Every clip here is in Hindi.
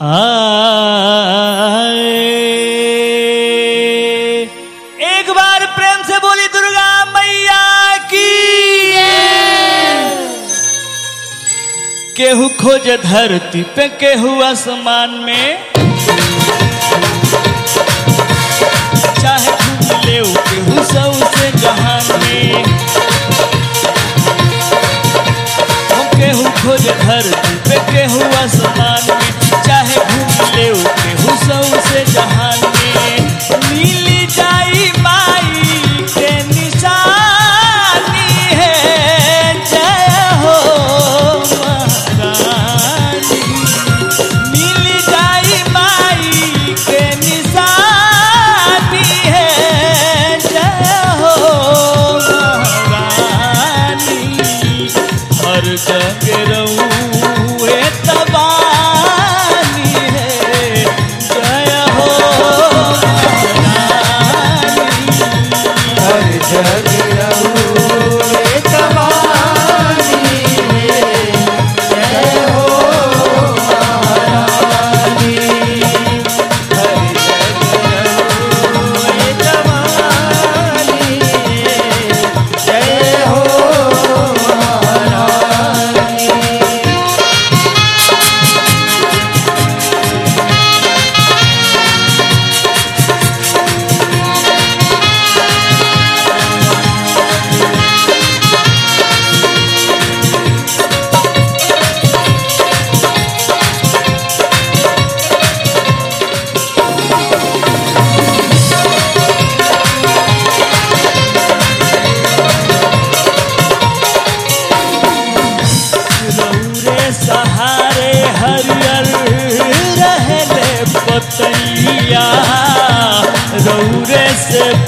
एक बार प्रेम से बोली, दुर्गा मैया की केहू खोज धरती पे, केहू आसमान में। चाहे घूम ले केहू सौ से जहान में। केहू खोज धरती पे, केहू आसमान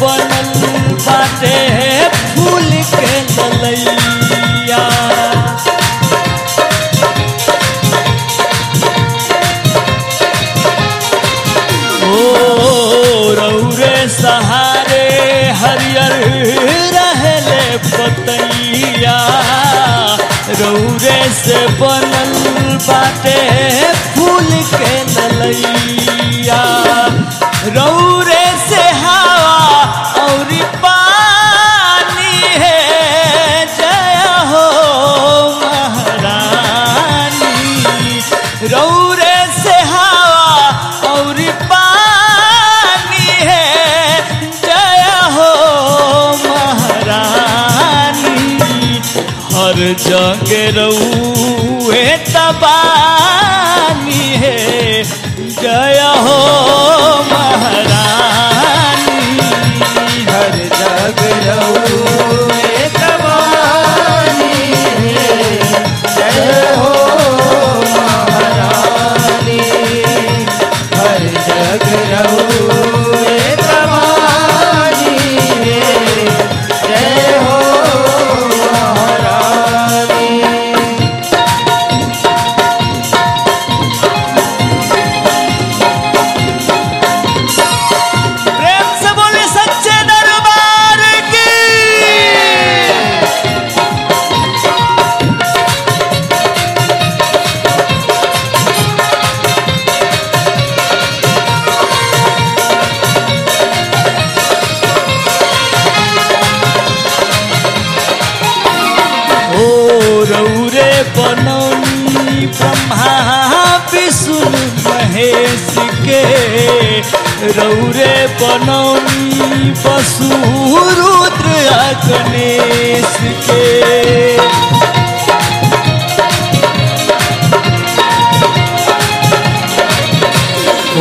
बनल बाटे फूल के ललैया ओ, रौरे सहारे हरियर रहले पतैया। रौरे से बनल बाटे फूल के ललैया जगह रऊए तबानी है जय हो महारानी बनौनी ब्रह्मा विष्णु महेश के रौरे बनौनी वसु रुद्र गणेश के।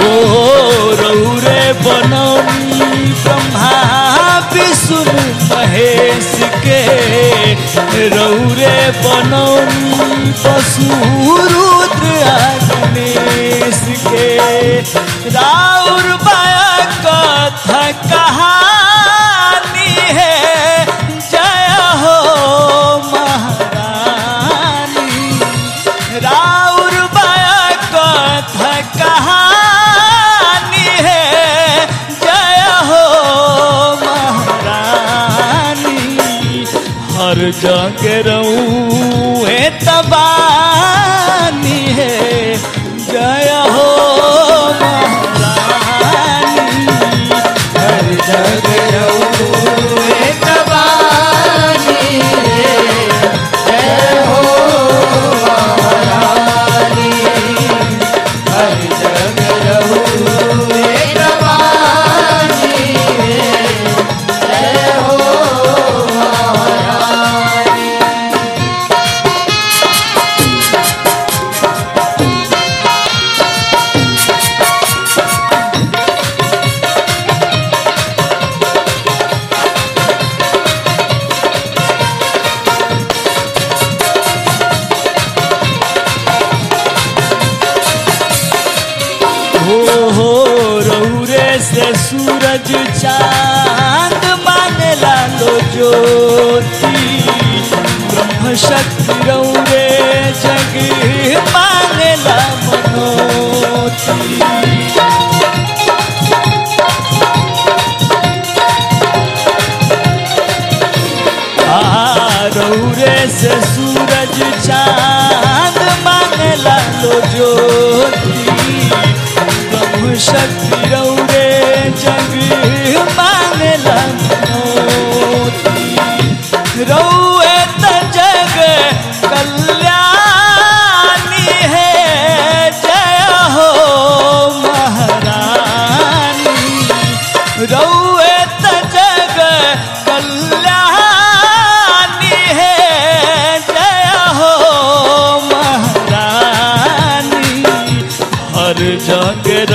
ओ रौरे बनौनी ब्रह्मा विष्णु महेश के रौरे बनौनी वसु रुद्र के राउर बाया कथा कहानी है। जय हो महारानी। राउर बाया कथा कहानी है। जय हो महारानी। हर जगह रहूँ तबानी से सूरज चाँद मानेला लो ज्योति। ब्रह्म शक्ति रौरे जगी मानेला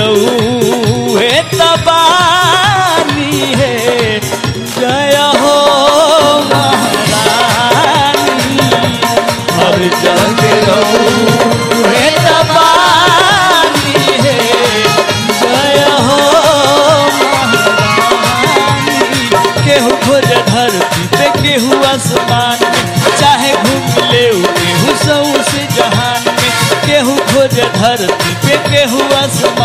रौए तबानी है। जय हो तबानी है जय हो केहू खोज धरती पे, केहू आसमान चाहे घूम ले केहू सौ से केहू खोज धरती पे, केहू आसमान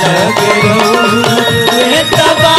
जगरू तबा